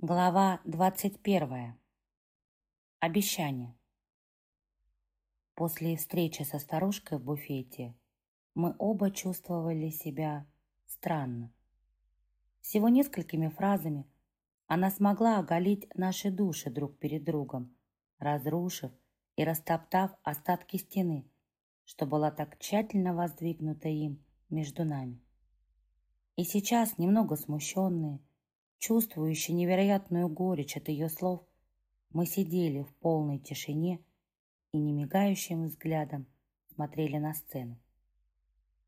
Глава двадцать первая. Обещание. После встречи со старушкой в буфете мы оба чувствовали себя странно. Всего несколькими фразами она смогла оголить наши души друг перед другом, разрушив и растоптав остатки стены, что была так тщательно воздвигнута им между нами. И сейчас, немного смущенные, Чувствующие невероятную горечь от ее слов, мы сидели в полной тишине и немигающим взглядом смотрели на сцену.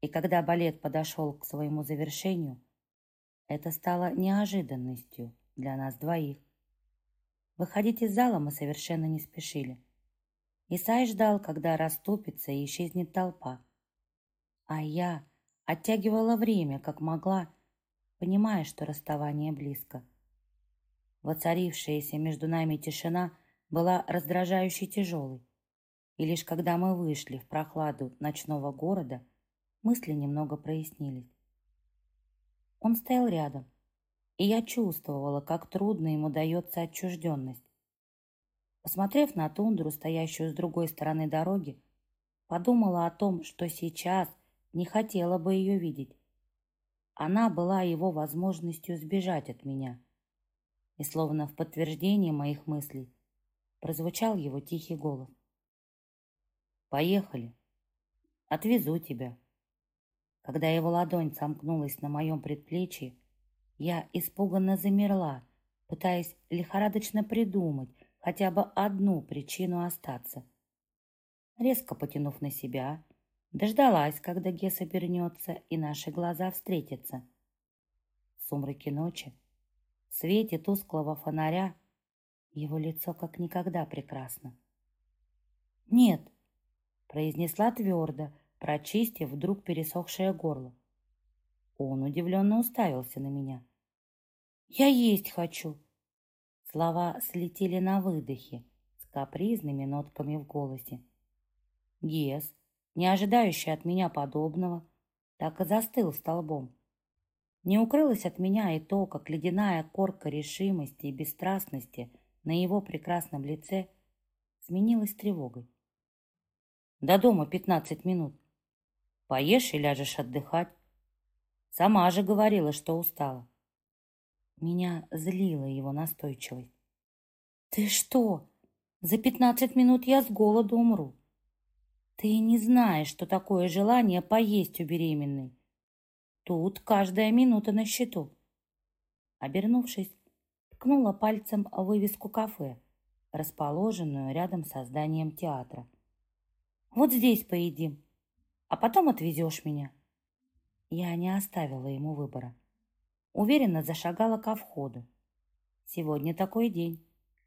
И когда балет подошел к своему завершению, это стало неожиданностью для нас двоих. Выходить из зала мы совершенно не спешили. Исай ждал, когда расступится и исчезнет толпа. А я оттягивала время, как могла, понимая, что расставание близко. Воцарившаяся между нами тишина была раздражающе тяжелой, и лишь когда мы вышли в прохладу ночного города, мысли немного прояснились. Он стоял рядом, и я чувствовала, как трудно ему дается отчужденность. Посмотрев на тундру, стоящую с другой стороны дороги, подумала о том, что сейчас не хотела бы ее видеть, она была его возможностью сбежать от меня. И словно в подтверждение моих мыслей прозвучал его тихий голос. «Поехали. Отвезу тебя». Когда его ладонь сомкнулась на моем предплечье, я испуганно замерла, пытаясь лихорадочно придумать хотя бы одну причину остаться. Резко потянув на себя, Дождалась, когда Гес обернется, и наши глаза встретятся. В сумраке ночи, в свете тусклого фонаря, его лицо как никогда прекрасно. «Нет», — произнесла твердо, прочистив вдруг пересохшее горло. Он удивленно уставился на меня. «Я есть хочу!» Слова слетели на выдохе с капризными нотками в голосе. Гес, не ожидающий от меня подобного, так и застыл столбом. Не укрылось от меня и то, как ледяная корка решимости и бесстрастности на его прекрасном лице сменилась тревогой. До дома пятнадцать минут. Поешь и ляжешь отдыхать. Сама же говорила, что устала. Меня злила его настойчивость. «Ты что? За пятнадцать минут я с голоду умру. Ты не знаешь, что такое желание поесть у беременной. Тут каждая минута на счету. Обернувшись, ткнула пальцем вывеску кафе, расположенную рядом со зданием театра. Вот здесь поедим, а потом отвезешь меня. Я не оставила ему выбора. Уверенно зашагала ко входу. Сегодня такой день.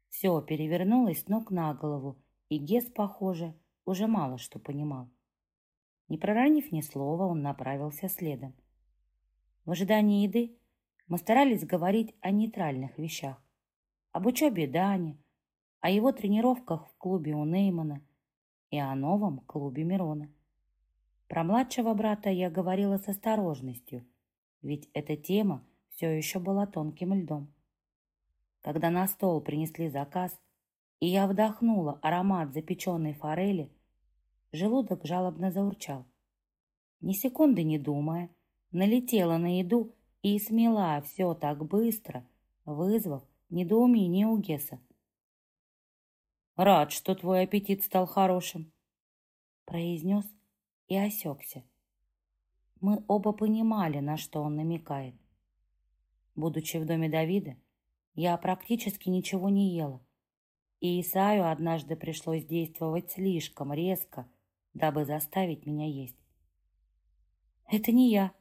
Все перевернулось ног на голову, и Гес, похоже, уже мало что понимал. Не проронив ни слова, он направился следом. В ожидании еды мы старались говорить о нейтральных вещах. Об учебе Дани, о его тренировках в клубе у Неймана и о новом клубе Мирона. Про младшего брата я говорила с осторожностью, ведь эта тема все еще была тонким льдом. Когда на стол принесли заказ, и я вдохнула аромат запеченной форели, желудок жалобно заурчал. Ни секунды не думая, налетела на еду и смела все так быстро, вызвав недоумение у Геса. «Рад, что твой аппетит стал хорошим», — произнес и осекся. Мы оба понимали, на что он намекает. Будучи в доме Давида, я практически ничего не ела, и Исаю однажды пришлось действовать слишком резко, дабы заставить меня есть. «Это не я.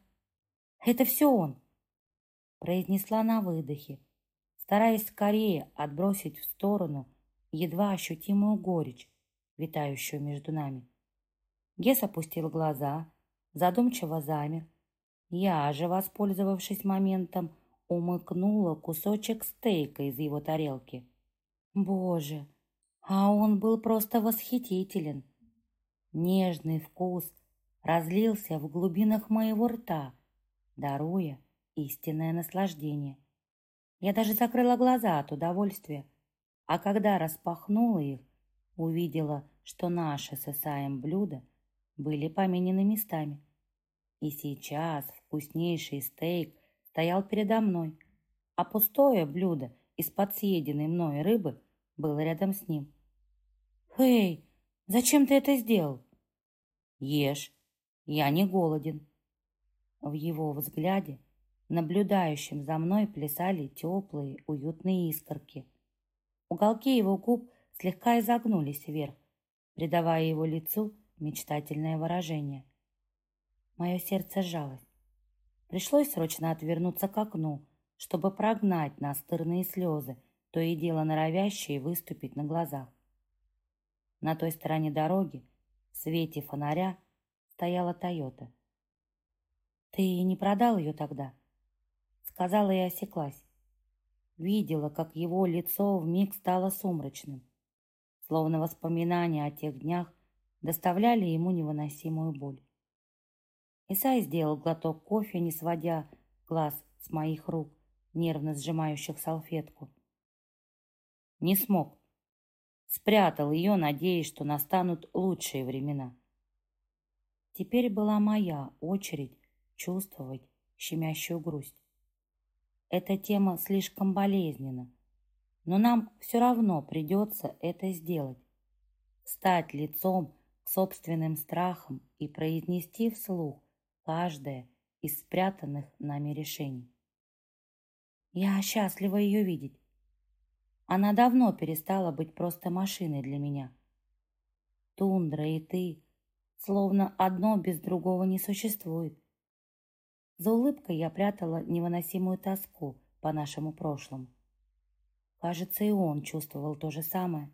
Это все он», — произнесла на выдохе, стараясь скорее отбросить в сторону едва ощутимую горечь, витающую между нами. Гес опустил глаза, задумчиво замер. Я же, воспользовавшись моментом, умыкнула кусочек стейка из его тарелки. Боже, а он был просто восхитителен. Нежный вкус разлился в глубинах моего рта, даруя истинное наслаждение. Я даже закрыла глаза от удовольствия, а когда распахнула их, увидела, что наши с Исаем блюда были поменены местами. И сейчас вкуснейший стейк стоял передо мной, а пустое блюдо из-под съеденной мной рыбы было рядом с ним. «Эй, зачем ты это сделал?» «Ешь, я не голоден». В его взгляде, наблюдающем за мной, плясали теплые, уютные искорки. Уголки его губ слегка изогнулись вверх, придавая его лицу мечтательное выражение. Мое сердце сжалось. Пришлось срочно отвернуться к окну, чтобы прогнать настырные слезы, то и дело норовящие выступить на глазах. На той стороне дороги, в свете фонаря, стояла Тойота. «Ты не продал ее тогда?» Сказала и осеклась. Видела, как его лицо вмиг стало сумрачным, словно воспоминания о тех днях доставляли ему невыносимую боль. Исай сделал глоток кофе, не сводя глаз с моих рук, нервно сжимающих салфетку. Не смог. Спрятал ее, надеясь, что настанут лучшие времена. Теперь была моя очередь чувствовать щемящую грусть. Эта тема слишком болезненна, но нам все равно придется это сделать. Стать лицом к собственным страхам и произнести вслух каждое из спрятанных нами решений. Я счастлива ее видеть. Она давно перестала быть просто машиной для меня. Тундра и ты, словно одно без другого не существует. За улыбкой я прятала невыносимую тоску по нашему прошлому. Кажется, и он чувствовал то же самое.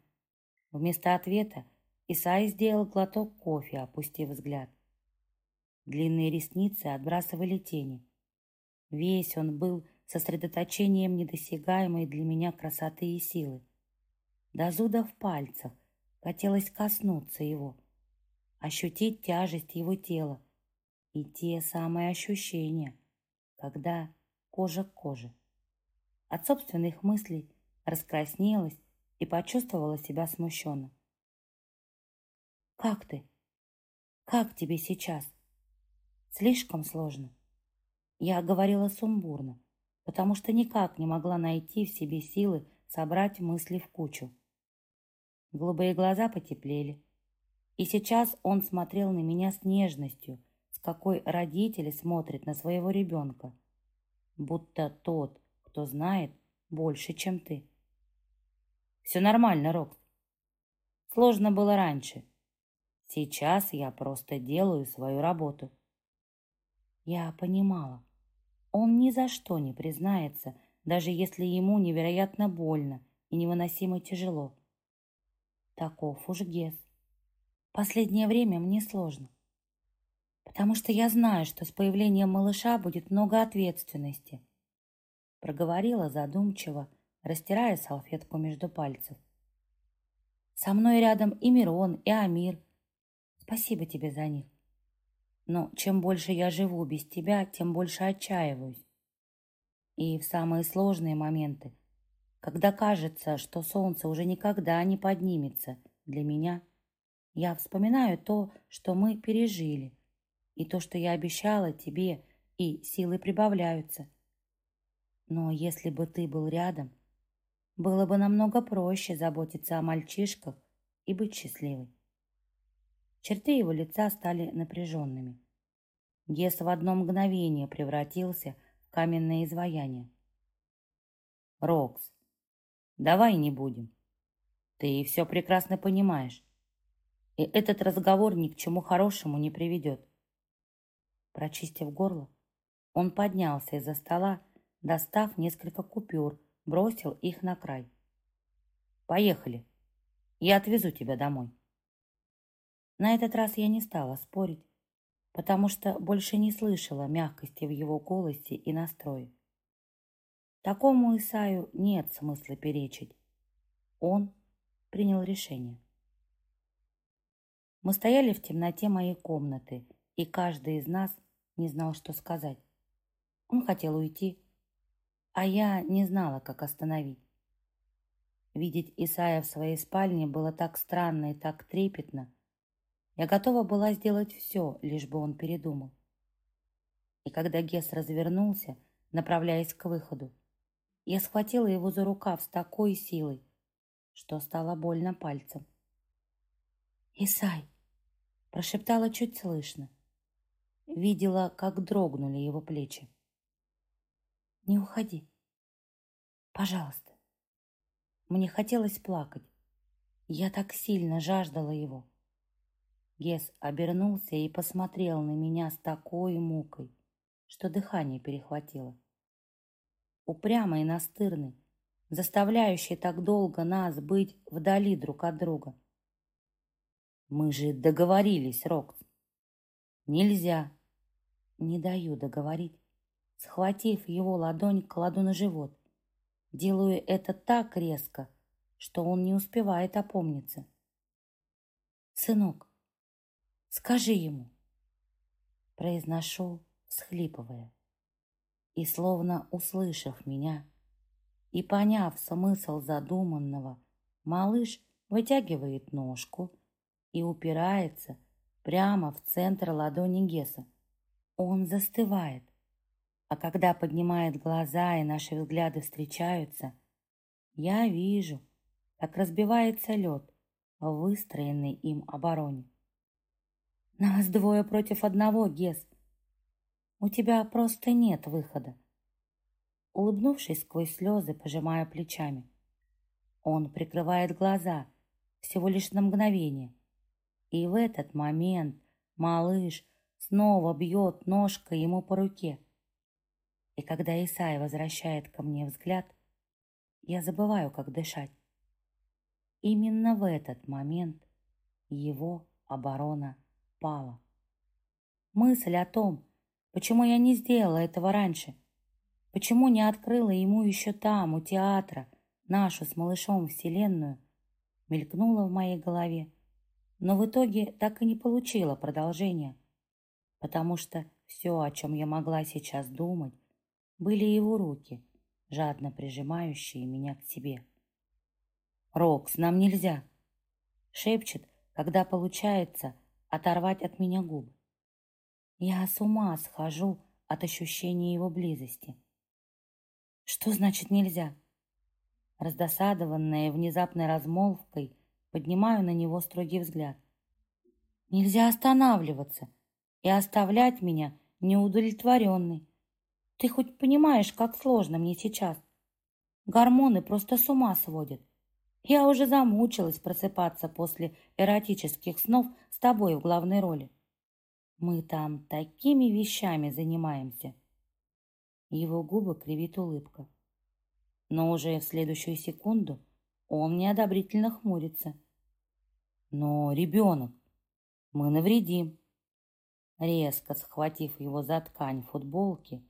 Вместо ответа Исай сделал глоток кофе, опустив взгляд. Длинные ресницы отбрасывали тени. Весь он был сосредоточением недосягаемой для меня красоты и силы. До зуда в пальцах хотелось коснуться его, ощутить тяжесть его тела и те самые ощущения, когда кожа к коже. От собственных мыслей раскраснелась и почувствовала себя смущенно. «Как ты? Как тебе сейчас?» Слишком сложно. Я говорила сумбурно, потому что никак не могла найти в себе силы собрать мысли в кучу. Голубые глаза потеплели, и сейчас он смотрел на меня с нежностью, с какой родители смотрят на своего ребенка, будто тот, кто знает больше, чем ты. Все нормально, Рокс. Сложно было раньше. Сейчас я просто делаю свою работу. Я понимала, он ни за что не признается, даже если ему невероятно больно и невыносимо тяжело. Таков уж Гес. Последнее время мне сложно, потому что я знаю, что с появлением малыша будет много ответственности. Проговорила задумчиво, растирая салфетку между пальцев. Со мной рядом и Мирон, и Амир. Спасибо тебе за них. Но чем больше я живу без тебя, тем больше отчаиваюсь. И в самые сложные моменты, когда кажется, что солнце уже никогда не поднимется для меня, я вспоминаю то, что мы пережили, и то, что я обещала тебе, и силы прибавляются. Но если бы ты был рядом, было бы намного проще заботиться о мальчишках и быть счастливой. Черты его лица стали напряженными. Гес в одно мгновение превратился в каменное изваяние. «Рокс, давай не будем. Ты все прекрасно понимаешь. И этот разговор ни к чему хорошему не приведет». Прочистив горло, он поднялся из-за стола, достав несколько купюр, бросил их на край. «Поехали. Я отвезу тебя домой». На этот раз я не стала спорить, потому что больше не слышала мягкости в его голосе и настрое. Такому Исаю нет смысла перечить. Он принял решение. Мы стояли в темноте моей комнаты, и каждый из нас не знал, что сказать. Он хотел уйти, а я не знала, как остановить. Видеть Исая в своей спальне было так странно и так трепетно. Я готова была сделать все, лишь бы он передумал. И когда Гес развернулся, направляясь к выходу, я схватила его за рукав с такой силой, что стало больно пальцем. «Исай!» — прошептала чуть слышно. Видела, как дрогнули его плечи. «Не уходи. Пожалуйста». Мне хотелось плакать. Я так сильно жаждала его. Гес обернулся и посмотрел на меня с такой мукой, что дыхание перехватило. Упрямый и настырный, заставляющий так долго нас быть вдали друг от друга. Мы же договорились, Рокс. Нельзя. Не даю договорить. Схватив его ладонь, кладу на живот. Делаю это так резко, что он не успевает опомниться. «Сынок, скажи ему!» Произношу, всхлипывая. И, словно услышав меня и поняв смысл задуманного, малыш вытягивает ножку и упирается прямо в центр ладони Геса. Он застывает, а когда поднимает глаза и наши взгляды встречаются, я вижу, как разбивается лед в выстроенной им обороне. Нас двое против одного, Гес. У тебя просто нет выхода. Улыбнувшись сквозь слезы, пожимая плечами. Он прикрывает глаза всего лишь на мгновение. И в этот момент малыш снова бьет ножкой ему по руке. И когда Исай возвращает ко мне взгляд, я забываю, как дышать. Именно в этот момент его оборона пала. Мысль о том, почему я не сделала этого раньше, почему не открыла ему еще там, у театра, нашу с малышом вселенную, мелькнула в моей голове, но в итоге так и не получила продолжения, потому что все, о чем я могла сейчас думать, были его руки, жадно прижимающие меня к себе. «Рокс, нам нельзя!» Шепчет, когда получается оторвать от меня губы. Я с ума схожу от ощущения его близости. Что значит нельзя? Раздосадованная внезапной размолвкой, поднимаю на него строгий взгляд. Нельзя останавливаться и оставлять меня неудовлетворенной. Ты хоть понимаешь, как сложно мне сейчас? Гормоны просто с ума сводят. Я уже замучилась просыпаться после эротических снов с тобой в главной роли. Мы там такими вещами занимаемся. Его губы кривит улыбка. Но уже в следующую секунду он неодобрительно хмурится. Но ребенок, мы навредим. Резко схватив его за ткань футболки,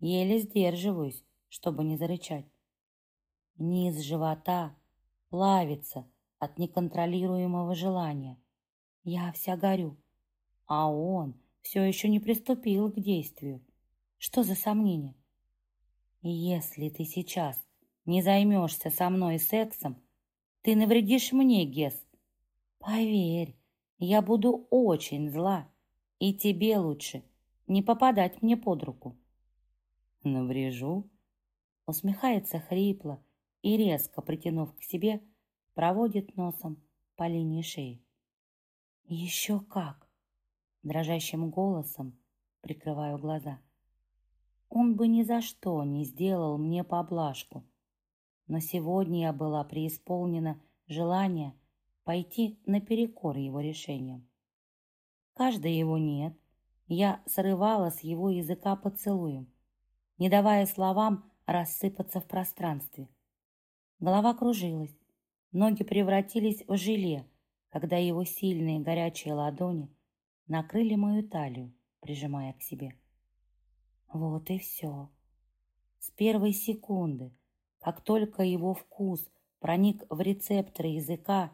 Еле сдерживаюсь, чтобы не зарычать. Низ живота плавится от неконтролируемого желания. Я вся горю, а он все еще не приступил к действию. Что за сомнение? Если ты сейчас не займешься со мной сексом, ты навредишь мне, Гес. Поверь, я буду очень зла, и тебе лучше не попадать мне под руку. «Наврежу?» Усмехается хрипло и, резко притянув к себе, проводит носом по линии шеи. «Еще как!» Дрожащим голосом прикрываю глаза. Он бы ни за что не сделал мне поблажку, но сегодня я была преисполнена желания пойти наперекор его решениям. Каждое его «нет» я срывала с его языка поцелуем, не давая словам рассыпаться в пространстве. Голова кружилась, ноги превратились в желе, когда его сильные горячие ладони накрыли мою талию, прижимая к себе. Вот и все. С первой секунды, как только его вкус проник в рецепторы языка,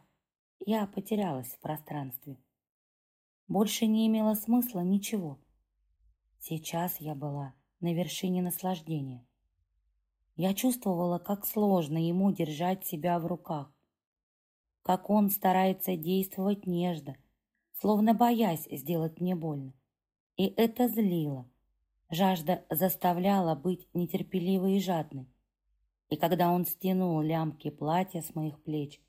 я потерялась в пространстве. Больше не имело смысла ничего. Сейчас я была на вершине наслаждения. Я чувствовала, как сложно ему держать себя в руках, как он старается действовать нежно, словно боясь сделать мне больно. И это злило. Жажда заставляла быть нетерпеливой и жадной. И когда он стянул лямки платья с моих плеч,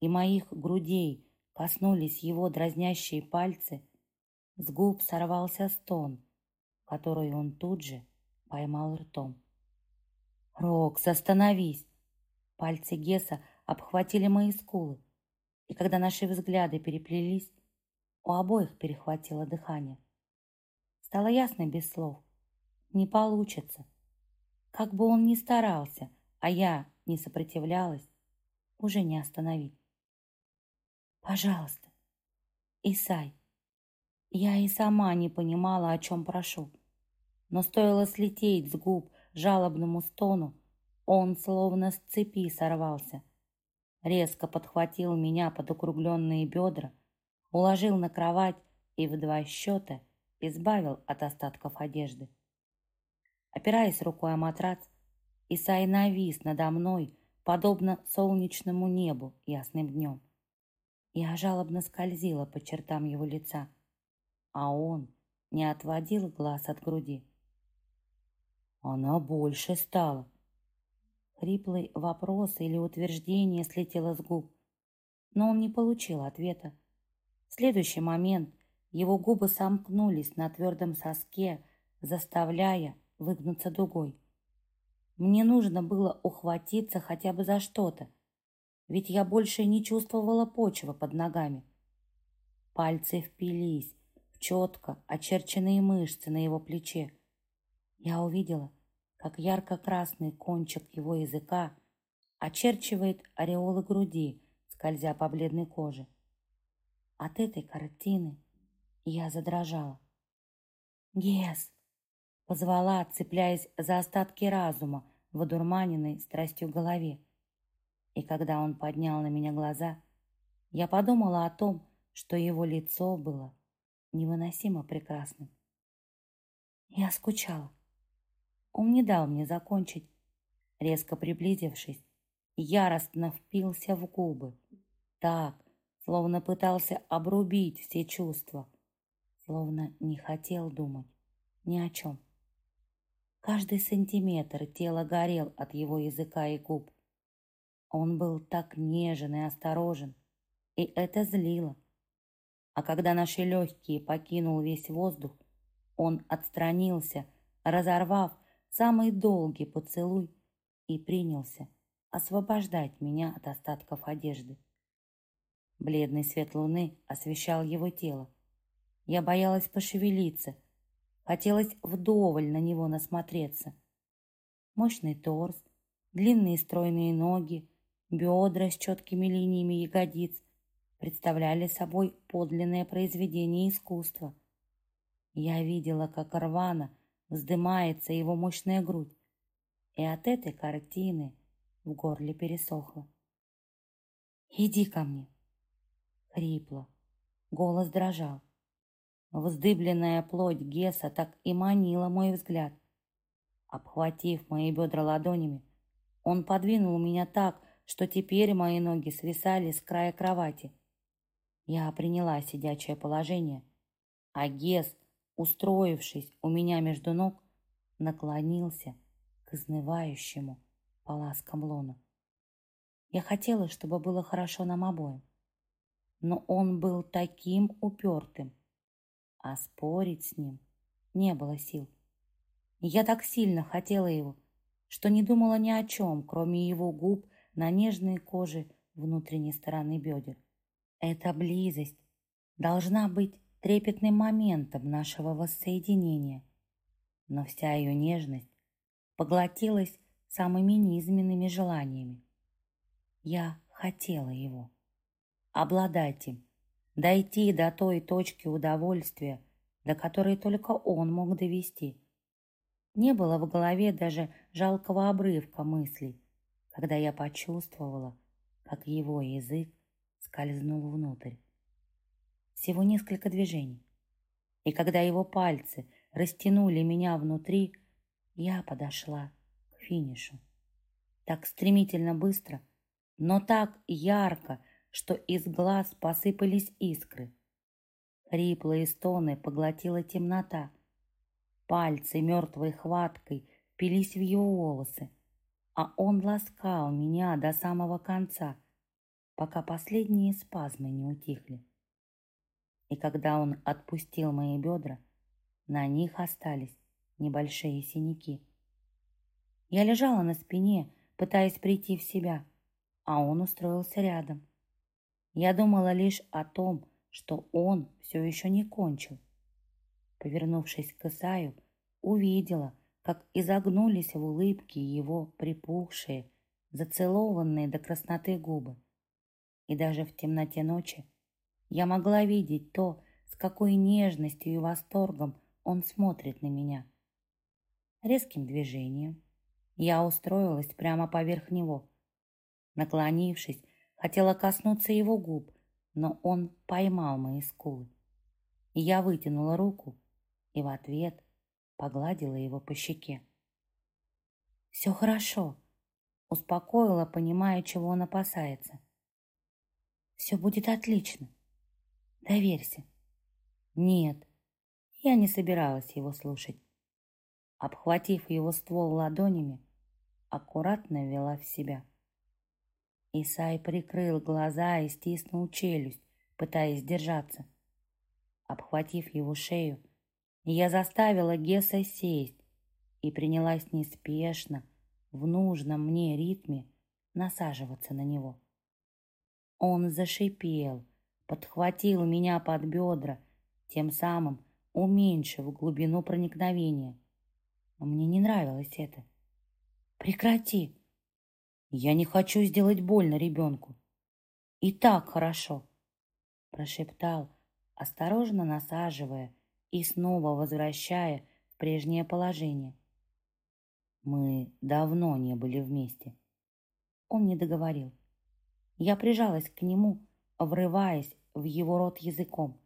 и моих грудей коснулись его дразнящие пальцы, с губ сорвался стон, который он тут же поймал ртом. «Рокс, остановись!» Пальцы Геса обхватили мои скулы, и когда наши взгляды переплелись, у обоих перехватило дыхание. Стало ясно без слов. Не получится. Как бы он ни старался, а я не сопротивлялась, уже не остановить. Пожалуйста, Исай. Я и сама не понимала, о чем прошу. Но стоило слететь с губ жалобному стону, он словно с цепи сорвался. Резко подхватил меня под округленные бедра, уложил на кровать и в два счета избавил от остатков одежды. Опираясь рукой о матрац, Исай навис надо мной, подобно солнечному небу ясным днем. Я жалобно скользила по чертам его лица, а он не отводил глаз от груди. Она больше стала. Хриплый вопрос или утверждение слетело с губ, но он не получил ответа. В следующий момент его губы сомкнулись на твердом соске, заставляя выгнуться дугой. Мне нужно было ухватиться хотя бы за что-то, ведь я больше не чувствовала почвы под ногами. Пальцы впились в четко очерченные мышцы на его плече. Я увидела, как ярко-красный кончик его языка очерчивает ореолы груди, скользя по бледной коже. От этой картины я задрожала. «Гес!» — позвала, цепляясь за остатки разума в одурманенной страстью голове. И когда он поднял на меня глаза, я подумала о том, что его лицо было невыносимо прекрасным. Я скучала. Он не дал мне закончить, резко приблизившись, яростно впился в губы, так, словно пытался обрубить все чувства, словно не хотел думать ни о чем. Каждый сантиметр тела горел от его языка и губ. Он был так нежен и осторожен, и это злило. А когда наши легкие покинул весь воздух, он отстранился, разорвав самый долгий поцелуй и принялся освобождать меня от остатков одежды. Бледный свет луны освещал его тело. Я боялась пошевелиться, хотелось вдоволь на него насмотреться. Мощный торс, длинные стройные ноги, Бедра с четкими линиями ягодиц представляли собой подлинное произведение искусства. Я видела, как рвано вздымается его мощная грудь, и от этой картины в горле пересохло. «Иди ко мне!» Хрипло, голос дрожал. Вздыбленная плоть Геса так и манила мой взгляд. Обхватив мои бедра ладонями, он подвинул меня так, что теперь мои ноги свисали с края кровати. Я приняла сидячее положение, а Гес, устроившись у меня между ног, наклонился к изнывающему по ласкам лону. Я хотела, чтобы было хорошо нам обоим, но он был таким упертым, а спорить с ним не было сил. Я так сильно хотела его, что не думала ни о чем, кроме его губ на нежной коже внутренней стороны бедер. Эта близость должна быть трепетным моментом нашего воссоединения, но вся ее нежность поглотилась самыми низменными желаниями. Я хотела его, обладать им, дойти до той точки удовольствия, до которой только он мог довести. Не было в голове даже жалкого обрывка мыслей, когда я почувствовала, как его язык скользнул внутрь. Всего несколько движений. И когда его пальцы растянули меня внутри, я подошла к финишу. Так стремительно быстро, но так ярко, что из глаз посыпались искры. Хриплые стоны поглотила темнота. Пальцы мертвой хваткой впились в его волосы, а он ласкал меня до самого конца, пока последние спазмы не утихли. И когда он отпустил мои бедра, на них остались небольшие синяки. Я лежала на спине, пытаясь прийти в себя, а он устроился рядом. Я думала лишь о том, что он все еще не кончил. Повернувшись к Исаю, увидела, как изогнулись в улыбке его припухшие, зацелованные до красноты губы. И даже в темноте ночи я могла видеть то, с какой нежностью и восторгом он смотрит на меня. Резким движением я устроилась прямо поверх него. Наклонившись, хотела коснуться его губ, но он поймал мои скулы. Я вытянула руку и в ответ погладила его по щеке. «Все хорошо», — успокоила, понимая, чего он опасается. «Все будет отлично. Доверься». «Нет», я не собиралась его слушать. Обхватив его ствол ладонями, аккуратно вела в себя. Исай прикрыл глаза и стиснул челюсть, пытаясь держаться. Обхватив его шею, я заставила Геса сесть и принялась неспешно, в нужном мне ритме, насаживаться на него. Он зашипел, подхватил меня под бедра, тем самым уменьшив глубину проникновения. Но мне не нравилось это. «Прекрати!» «Я не хочу сделать больно ребенку. И так хорошо!» Прошептал, осторожно насаживая и снова возвращая в прежнее положение. Мы давно не были вместе. Он не договорил. Я прижалась к нему, врываясь в его рот языком.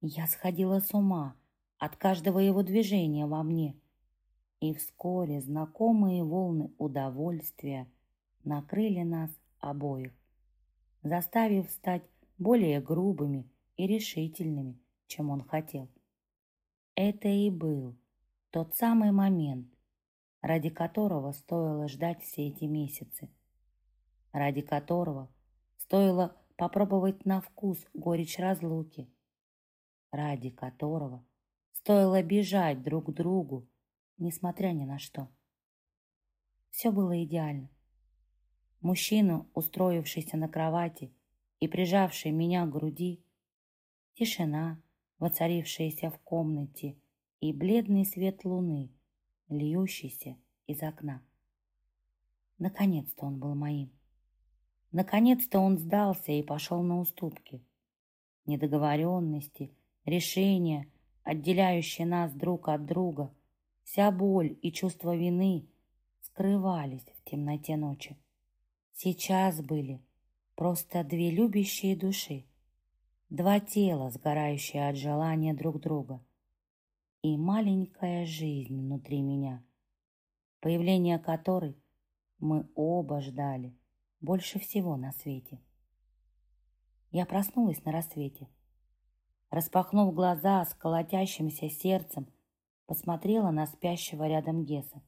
Я сходила с ума от каждого его движения во мне, и вскоре знакомые волны удовольствия накрыли нас обоих, заставив стать более грубыми и решительными, чем он хотел. Это и был тот самый момент, ради которого стоило ждать все эти месяцы, ради которого стоило попробовать на вкус горечь разлуки, ради которого стоило бежать друг к другу, несмотря ни на что. Все было идеально. Мужчина, устроившийся на кровати и прижавший меня к груди, тишина, воцарившаяся в комнате, и бледный свет луны, льющийся из окна. Наконец-то он был моим. Наконец-то он сдался и пошел на уступки. Недоговоренности, решения, отделяющие нас друг от друга, вся боль и чувство вины скрывались в темноте ночи. Сейчас были просто две любящие души, два тела, сгорающие от желания друг друга, и маленькая жизнь внутри меня, появление которой мы оба ждали больше всего на свете. Я проснулась на рассвете. Распахнув глаза с колотящимся сердцем, посмотрела на спящего рядом Геса.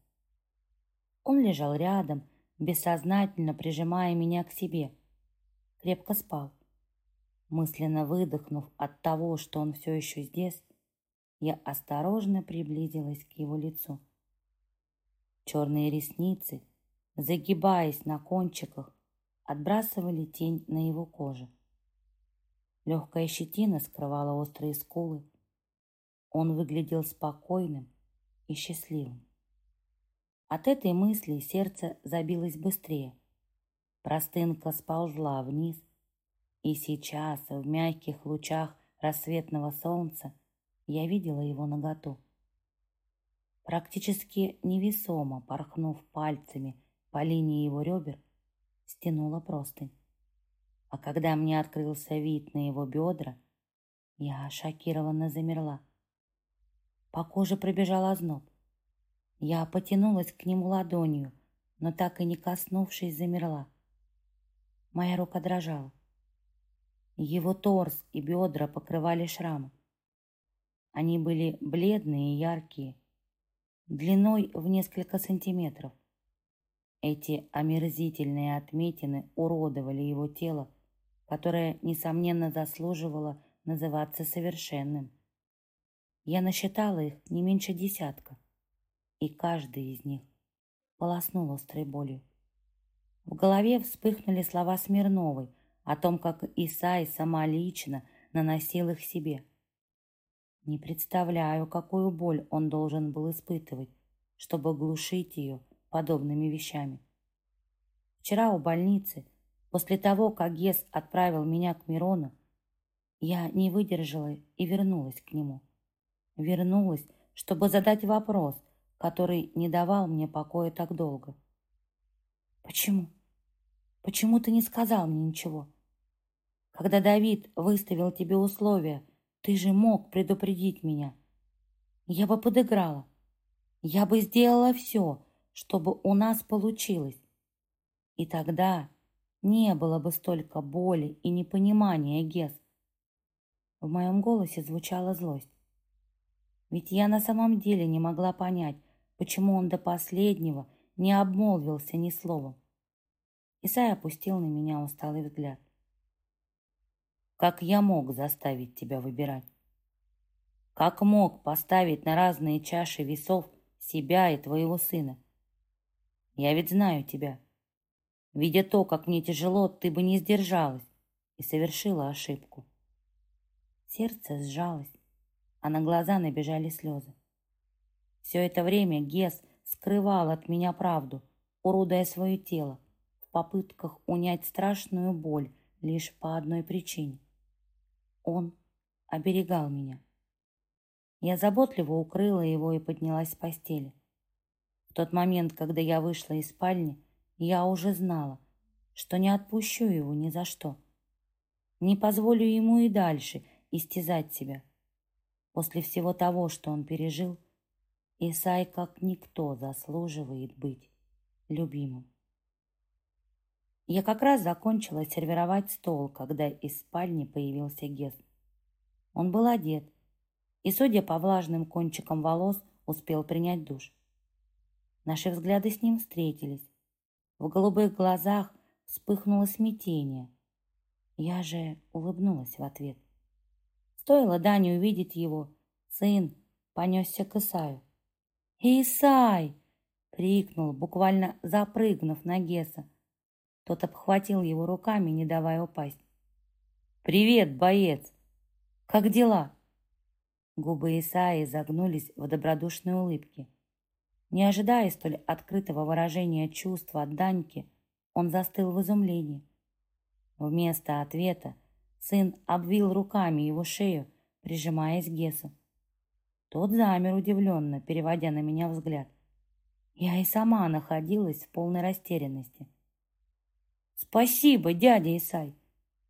Он лежал рядом, бессознательно прижимая меня к себе. Крепко спал. Мысленно выдохнув от того, что он все еще здесь, я осторожно приблизилась к его лицу. Черные ресницы, загибаясь на кончиках, отбрасывали тень на его коже. Легкая щетина скрывала острые скулы. Он выглядел спокойным и счастливым. От этой мысли сердце забилось быстрее. Простынка сползла вниз, и сейчас, в мягких лучах рассветного солнца, я видела его наготу. Практически невесомо порхнув пальцами по линии его ребер, стянула простынь. А когда мне открылся вид на его бедра, я шокированно замерла. По коже пробежал озноб. Я потянулась к нему ладонью, но так и не коснувшись, замерла. Моя рука дрожала. Его торс и бедра покрывали шрамы. Они были бледные и яркие, длиной в несколько сантиметров. Эти омерзительные отметины уродовали его тело, которое, несомненно, заслуживало называться совершенным. Я насчитала их не меньше десятка, и каждый из них полоснул острой болью. В голове вспыхнули слова Смирновой о том, как Исай сама лично наносил их себе. Не представляю, какую боль он должен был испытывать, чтобы глушить ее подобными вещами. Вчера у больницы После того, как Гес отправил меня к Мирону, я не выдержала и вернулась к нему. Вернулась, чтобы задать вопрос, который не давал мне покоя так долго. «Почему? Почему ты не сказал мне ничего? Когда Давид выставил тебе условия, ты же мог предупредить меня. Я бы подыграла. Я бы сделала все, чтобы у нас получилось. И тогда не было бы столько боли и непонимания, Гес. В моем голосе звучала злость. Ведь я на самом деле не могла понять, почему он до последнего не обмолвился ни словом. Исай опустил на меня усталый взгляд. Как я мог заставить тебя выбирать? Как мог поставить на разные чаши весов себя и твоего сына? Я ведь знаю тебя. Видя то, как мне тяжело, ты бы не сдержалась и совершила ошибку. Сердце сжалось, а на глаза набежали слезы. Все это время Гес скрывал от меня правду, уродуя свое тело, в попытках унять страшную боль лишь по одной причине. Он оберегал меня. Я заботливо укрыла его и поднялась с постели. В тот момент, когда я вышла из спальни, я уже знала, что не отпущу его ни за что. Не позволю ему и дальше истязать себя. После всего того, что он пережил, Исай как никто заслуживает быть любимым. Я как раз закончила сервировать стол, когда из спальни появился Гес. Он был одет и, судя по влажным кончикам волос, успел принять душ. Наши взгляды с ним встретились. В голубых глазах вспыхнуло смятение. Я же улыбнулась в ответ. Стоило Дане увидеть его, сын понесся к Исаю. «Исай!» — крикнул, буквально запрыгнув на Геса. Тот обхватил его руками, не давая упасть. «Привет, боец! Как дела?» Губы Исаи загнулись в добродушной улыбке. Не ожидая столь открытого выражения чувства от Даньки, он застыл в изумлении. Вместо ответа сын обвил руками его шею, прижимаясь к Гесу. Тот замер удивленно, переводя на меня взгляд. Я и сама находилась в полной растерянности. «Спасибо, дядя Исай!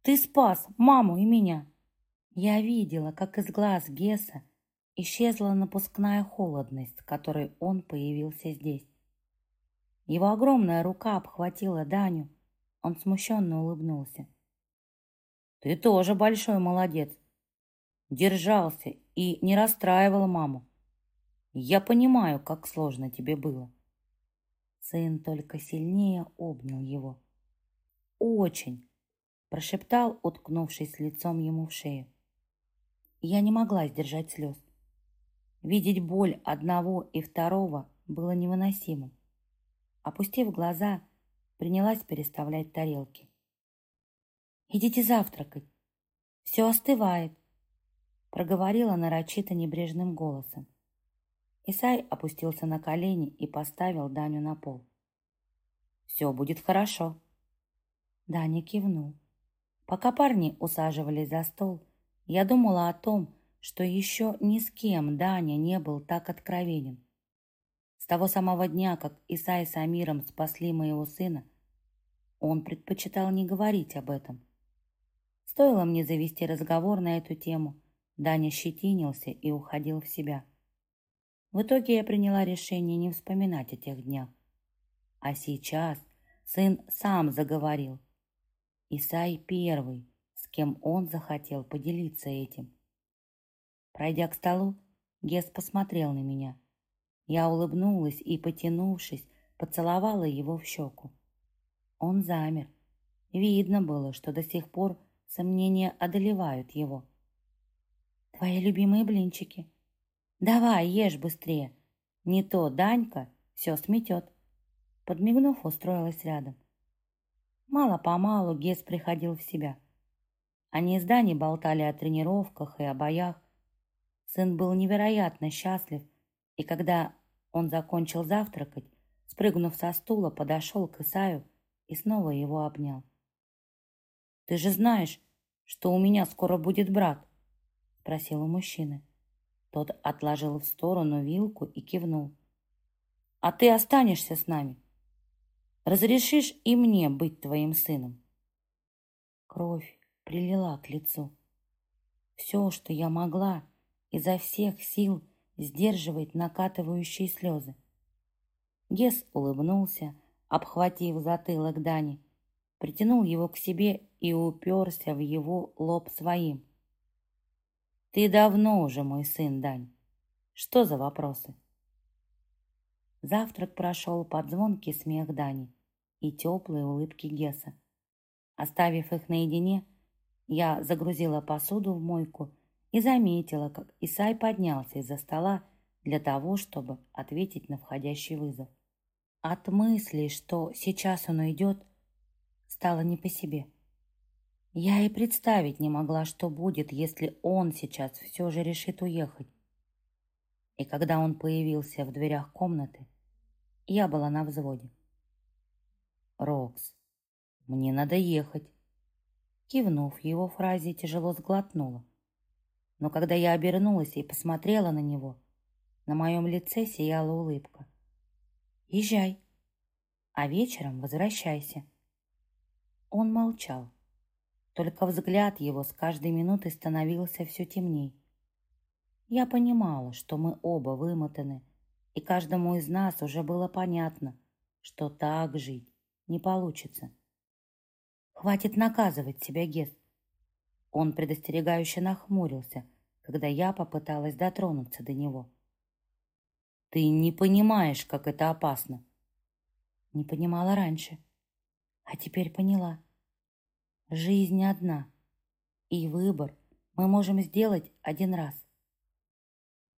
Ты спас маму и меня!» Я видела, как из глаз Геса исчезла напускная холодность, которой он появился здесь. Его огромная рука обхватила Даню. Он смущенно улыбнулся. «Ты тоже большой молодец. Держался и не расстраивал маму. Я понимаю, как сложно тебе было». Сын только сильнее обнял его. «Очень!» – прошептал, уткнувшись лицом ему в шею. Я не могла сдержать слез. Видеть боль одного и второго было невыносимым. Опустив глаза, принялась переставлять тарелки. «Идите завтракать. Все остывает», — проговорила нарочито небрежным голосом. Исай опустился на колени и поставил Даню на пол. «Все будет хорошо». Даня кивнул. Пока парни усаживались за стол, я думала о том, что еще ни с кем Даня не был так откровенен. С того самого дня, как Исай с Амиром спасли моего сына, он предпочитал не говорить об этом. Стоило мне завести разговор на эту тему, Даня щетинился и уходил в себя. В итоге я приняла решение не вспоминать о тех днях. А сейчас сын сам заговорил. Исай первый, с кем он захотел поделиться этим. Пройдя к столу, Гес посмотрел на меня. Я улыбнулась и, потянувшись, поцеловала его в щеку. Он замер. Видно было, что до сих пор сомнения одолевают его. «Твои любимые блинчики. Давай, ешь быстрее. Не то Данька все сметет». Подмигнув, устроилась рядом. Мало-помалу Гес приходил в себя. Они с Даней болтали о тренировках и о боях. Сын был невероятно счастлив, и когда он закончил завтракать, спрыгнув со стула, подошел к Исаю и снова его обнял. «Ты же знаешь, что у меня скоро будет брат?» — спросил у мужчины. Тот отложил в сторону вилку и кивнул. «А ты останешься с нами? Разрешишь и мне быть твоим сыном?» Кровь прилила к лицу. Все, что я могла, изо всех сил сдерживать накатывающие слезы. Гес улыбнулся, обхватив затылок Дани, притянул его к себе и уперся в его лоб своим. «Ты давно уже мой сын, Дань. Что за вопросы?» Завтрак прошел под звонкий смех Дани и теплые улыбки Геса. Оставив их наедине, я загрузила посуду в мойку и заметила, как Исай поднялся из-за стола для того, чтобы ответить на входящий вызов. От мысли, что сейчас он уйдет, стало не по себе. Я и представить не могла, что будет, если он сейчас все же решит уехать. И когда он появился в дверях комнаты, я была на взводе. «Рокс, мне надо ехать», кивнув его фразе, тяжело сглотнула. Но когда я обернулась и посмотрела на него, на моем лице сияла улыбка. Езжай, а вечером возвращайся. Он молчал. Только взгляд его с каждой минутой становился все темней. Я понимала, что мы оба вымотаны, и каждому из нас уже было понятно, что так жить не получится. Хватит наказывать себя, Гес. Он предостерегающе нахмурился, когда я попыталась дотронуться до него. Ты не понимаешь, как это опасно. Не понимала раньше, а теперь поняла. Жизнь одна, и выбор мы можем сделать один раз.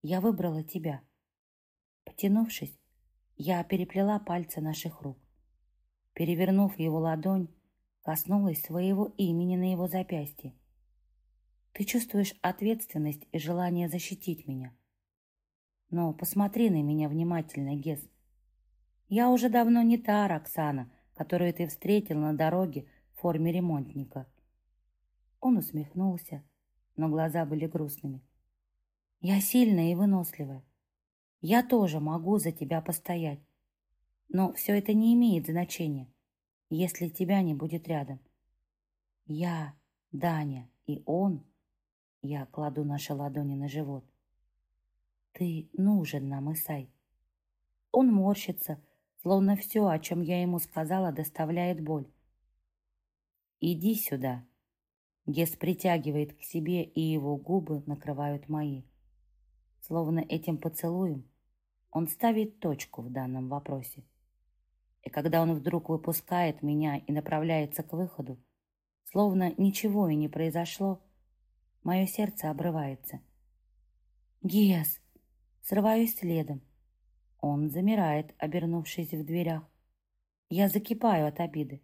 Я выбрала тебя. Потянувшись, я переплела пальцы наших рук. Перевернув его ладонь, коснулась своего имени на его запястье. Ты чувствуешь ответственность и желание защитить меня. Но посмотри на меня внимательно, Гес. Я уже давно не та Роксана, которую ты встретил на дороге в форме ремонтника. Он усмехнулся, но глаза были грустными. Я сильная и выносливая. Я тоже могу за тебя постоять. Но все это не имеет значения, если тебя не будет рядом. Я, Даня и он, я кладу наши ладони на живот, ты нужен нам, Исай. Он морщится, словно все, о чем я ему сказала, доставляет боль. Иди сюда. Гес притягивает к себе, и его губы накрывают мои. Словно этим поцелуем он ставит точку в данном вопросе. И когда он вдруг выпускает меня и направляется к выходу, словно ничего и не произошло, мое сердце обрывается. «Гес!» Срываюсь следом. Он замирает, обернувшись в дверях. Я закипаю от обиды.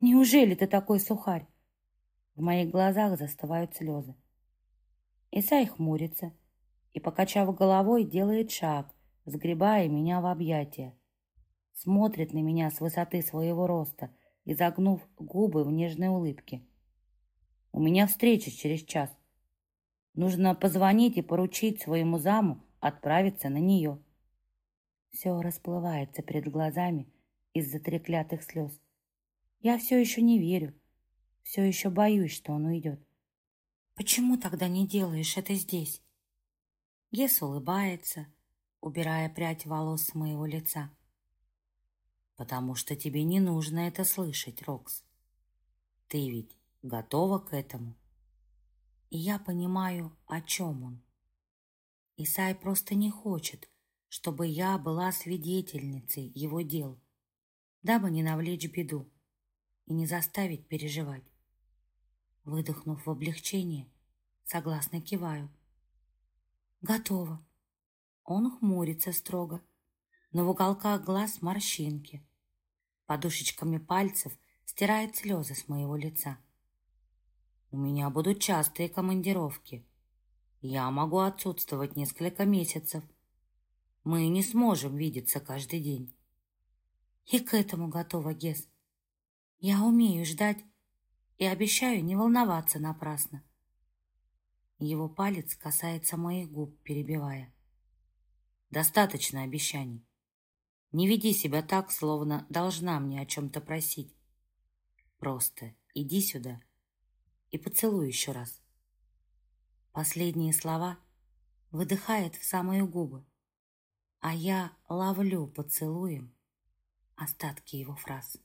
«Неужели ты такой сухарь?» В моих глазах застывают слезы. Исай хмурится и, покачав головой, делает шаг, сгребая меня в объятия. Смотрит на меня с высоты своего роста, изогнув губы в нежной улыбке. «У меня встреча через час. Нужно позвонить и поручить своему заму отправиться на нее. Все расплывается перед глазами из-за треклятых слез. Я все еще не верю, все еще боюсь, что он уйдет. Почему тогда не делаешь это здесь? Гес улыбается, убирая прядь волос с моего лица. Потому что тебе не нужно это слышать, Рокс. Ты ведь готова к этому? И я понимаю, о чем он. Исай просто не хочет, чтобы я была свидетельницей его дел, дабы не навлечь беду и не заставить переживать. Выдохнув в облегчение, согласно киваю. Готово. Он хмурится строго, но в уголках глаз морщинки. Подушечками пальцев стирает слезы с моего лица. У меня будут частые командировки. Я могу отсутствовать несколько месяцев. Мы не сможем видеться каждый день. И к этому готова, Гес. Я умею ждать и обещаю не волноваться напрасно. Его палец касается моих губ, перебивая. Достаточно обещаний. Не веди себя так, словно должна мне о чем-то просить. Просто иди сюда и поцелуй еще раз. Последние слова выдыхает в самые губы, а я ловлю поцелуем остатки его фраз.